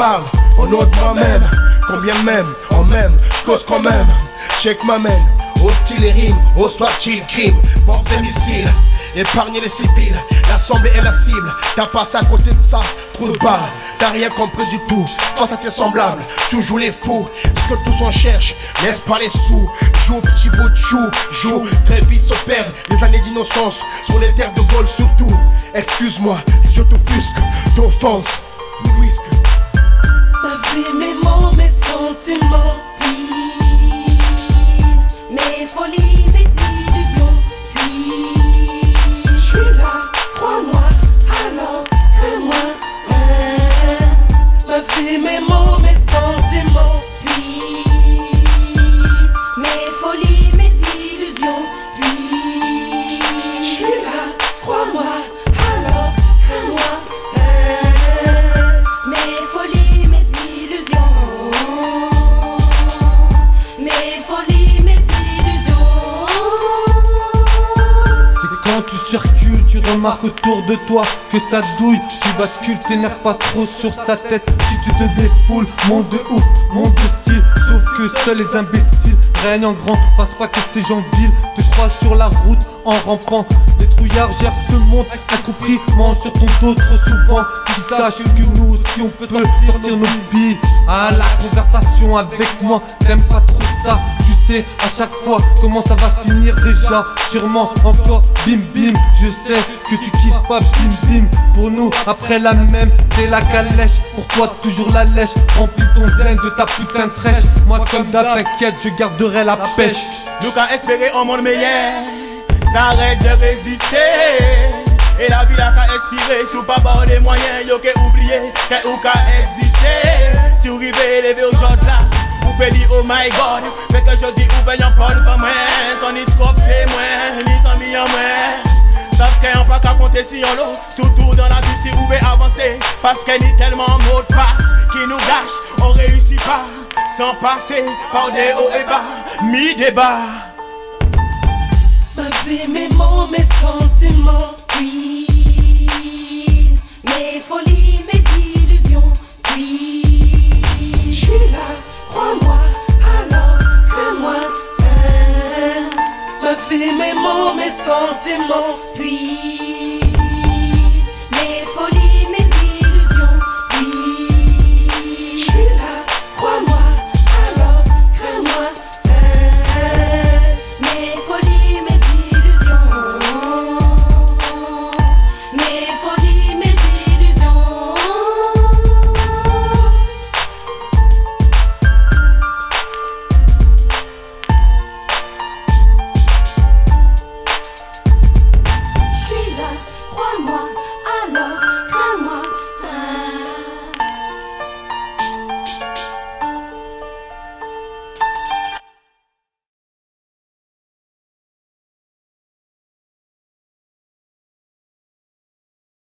parle au de moi-même. Combien même, en même, je cause quand même. Check m'amène, hostile et rime, au soir crime, bombes et missiles. Épargner les civils, l'assemblée est la cible. T'as passé à côté de ça, trop de balles. T'as rien compris du tout. Face à tes semblables, tu joues les fous. Ce que tous on cherche, laisse pas les sous? Joue petit bout de chou, joue. Très vite se perdent les années d'innocence sur les terres de vol surtout. Excuse-moi si je t'offusque, t'offense. Mes mots, mes sentiments, please. Mes folies, mes illusions, please. Je suis là, crois-moi, alors hein. Mes folies, mes illusions. Mes folies, remarques autour de toi que ça douille. Tu bascules, t'énerves pas trop sur sa tête. Si tu te défoules, monde de ouf, monde de style. Sauf que seuls les imbéciles règnent en grand. Passe pas que ces gens vils te croisent sur la route en rampant. Les trouillards gèrent ce monde, incompris, mangent sur ton dos trop souvent. Qu'ils sachent que nous aussi on peut sortir nos billes. Ah, la avec moi, t'aimes pas trop ça. Tu sais à chaque fois comment ça va finir déjà? Sûrement encore bim bim. Je sais que tu kiffes pas bim bim. Pour nous, après la même, c'est la calèche. Pour toi, toujours la lèche. Remplis ton zen de ta putain de fraîche. Moi, comme d'hab, t'inquiète, je garderai la pêche. Nous qu'à espérer un monde meilleur Ça arrête de résister Et la vie là qu'à expirer Sous pas avoir des moyens Yo qu'à oublier Qu'à ou qu'à exister Si vous rivez lever aujourd'hui là dire oh my god. Fait que je dis ou ben y'en parle comme moi? Son ni trop témoin Ni sans mis en moi Sauf qu'on pas qu'à compter si on l'eau Tout tout dans la vie si vous voulez avancer. Parce qu'il y a tellement mot de passe Qui nous gâche. On réussit pas Sans passer par des hauts et bas Mi débat Ma vie, mes mots, mes sentiments, please. Mes folies, sentiments, please.